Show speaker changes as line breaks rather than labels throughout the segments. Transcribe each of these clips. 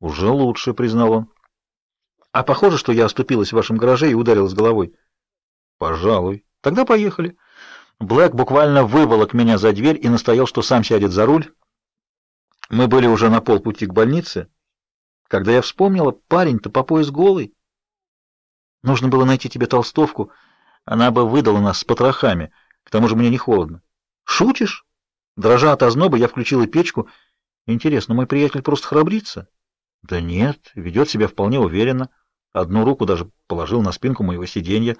Уже лучше, признал он. А похоже, что я оступилась в вашем гараже и ударилась головой. Пожалуй. Тогда поехали. Блэк буквально выволок меня за дверь и настоял, что сам сядет за руль. Мы были уже на полпути к больнице, когда я вспомнила, парень-то по пояс голый. Нужно было найти тебе толстовку, она бы выдала нас с потрохами. К тому же мне не холодно. Шутишь? Дрожа от озноба, я включила печку. Интересно, мой приятель просто храбрится? Да нет, ведет себя вполне уверенно. Одну руку даже положил на спинку моего сиденья.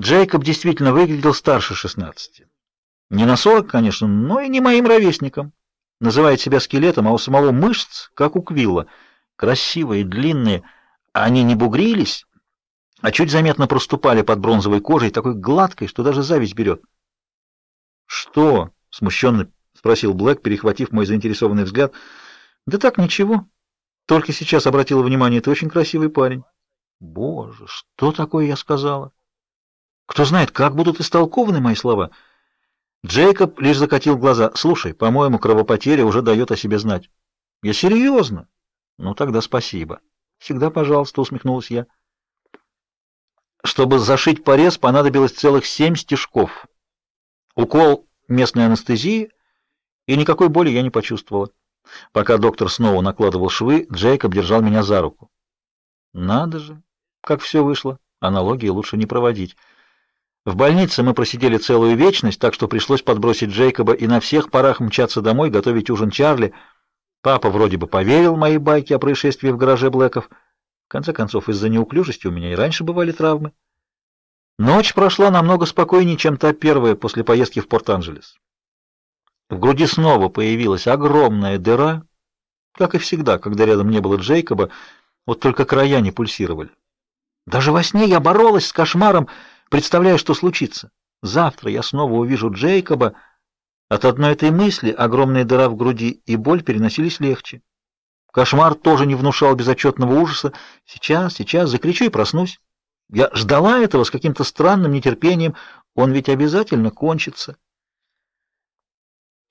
Джейкоб действительно выглядел старше шестнадцати. Не на сорок, конечно, но и не моим ровесником. Называет себя скелетом, а у самого мышц, как у Квилла. Красивые, длинные. Они не бугрились, а чуть заметно проступали под бронзовой кожей, такой гладкой, что даже зависть берет. «Что?» — смущенно спросил Блэк, перехватив мой заинтересованный взгляд. «Да так, ничего. Только сейчас обратила внимание, ты очень красивый парень». «Боже, что такое я сказала?» «Кто знает, как будут истолкованы мои слова?» Джейкоб лишь закатил глаза. «Слушай, по-моему, кровопотеря уже дает о себе знать». «Я серьезно?» «Ну, тогда спасибо». «Всегда пожалуйста», — усмехнулась я. Чтобы зашить порез, понадобилось целых семь стежков. Укол местной анестезии, и никакой боли я не почувствовала. Пока доктор снова накладывал швы, Джейкоб держал меня за руку. Надо же, как все вышло. Аналогии лучше не проводить. В больнице мы просидели целую вечность, так что пришлось подбросить Джейкоба и на всех парах мчаться домой, готовить ужин Чарли. Папа вроде бы поверил моей байке о происшествии в гараже Блэков. В конце концов, из-за неуклюжести у меня и раньше бывали травмы. Ночь прошла намного спокойнее, чем та первая после поездки в Порт-Анджелес. В груди снова появилась огромная дыра, как и всегда, когда рядом не было Джейкоба, вот только края не пульсировали. Даже во сне я боролась с кошмаром, представляя, что случится. Завтра я снова увижу Джейкоба. От одной этой мысли огромная дыра в груди и боль переносились легче. Кошмар тоже не внушал безотчетного ужаса. Сейчас, сейчас закричу и проснусь. Я ждала этого с каким-то странным нетерпением. Он ведь обязательно кончится.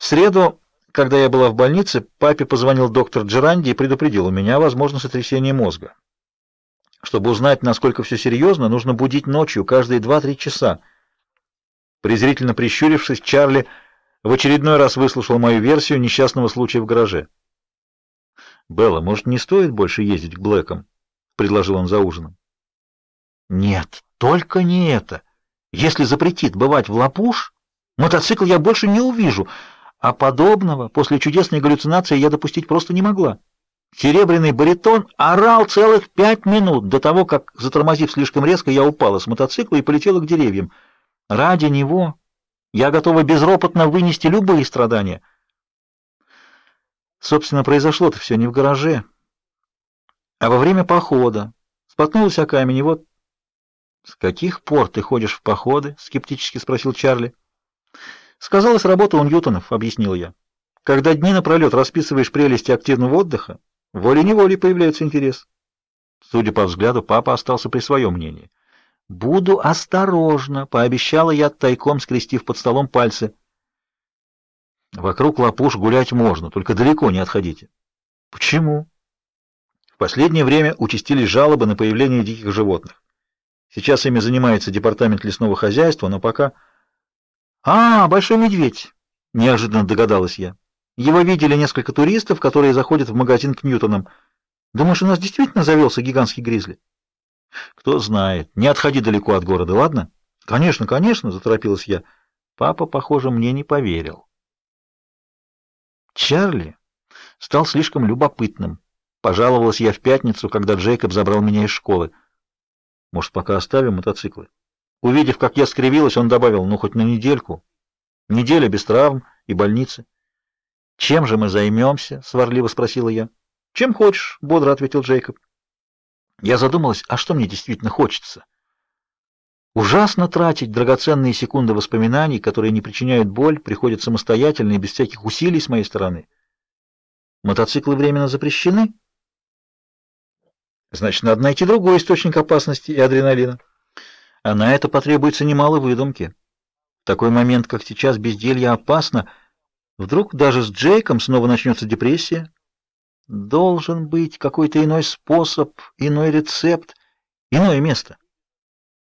В среду, когда я была в больнице, папе позвонил доктор Джеранди и предупредил, у меня возможно сотрясение мозга. Чтобы узнать, насколько все серьезно, нужно будить ночью, каждые два-три часа. Презрительно прищурившись, Чарли в очередной раз выслушал мою версию несчастного случая в гараже. «Белла, может, не стоит больше ездить к Блэкам?» — предложил он за ужином. «Нет, только не это. Если запретит бывать в Лапуш, мотоцикл я больше не увижу, а подобного после чудесной галлюцинации я допустить просто не могла». Серебряный баритон орал целых пять минут до того, как, затормозив слишком резко, я упала с мотоцикла и полетела к деревьям. Ради него я готова безропотно вынести любые страдания — Собственно, произошло-то все не в гараже, а во время похода. Споткнулась о камень, и вот... — С каких пор ты ходишь в походы? — скептически спросил Чарли. — Сказалось, работа у Ньютонов, — объяснил я. Когда дни напролет расписываешь прелести активного отдыха, волей-неволей появляется интерес. Судя по взгляду, папа остался при своем мнении. «Буду осторожна», — пообещала я, тайком скрестив под столом пальцы. Вокруг лапуш гулять можно, только далеко не отходите. Почему? В последнее время участились жалобы на появление диких животных. Сейчас ими занимается департамент лесного хозяйства, но пока... А, большой медведь, неожиданно догадалась я. Его видели несколько туристов, которые заходят в магазин к Ньютонам. Думаешь, у нас действительно завелся гигантский гризли? Кто знает. Не отходи далеко от города, ладно? Конечно, конечно, заторопилась я. Папа, похоже, мне не поверил. Чарли стал слишком любопытным. Пожаловалась я в пятницу, когда Джейкоб забрал меня из школы. Может, пока оставим мотоциклы? Увидев, как я скривилась, он добавил, ну, хоть на недельку. Неделя без травм и больницы. «Чем же мы займемся?» — сварливо спросила я. «Чем хочешь», — бодро ответил Джейкоб. Я задумалась, а что мне действительно хочется? Ужасно тратить драгоценные секунды воспоминаний, которые не причиняют боль, приходят самостоятельно и без всяких усилий с моей стороны. Мотоциклы временно запрещены? Значит, надо найти другой источник опасности и адреналина. А на это потребуется немало выдумки. В такой момент, как сейчас, безделье опасно. Вдруг даже с Джейком снова начнется депрессия. Должен быть какой-то иной способ, иной рецепт, иное место.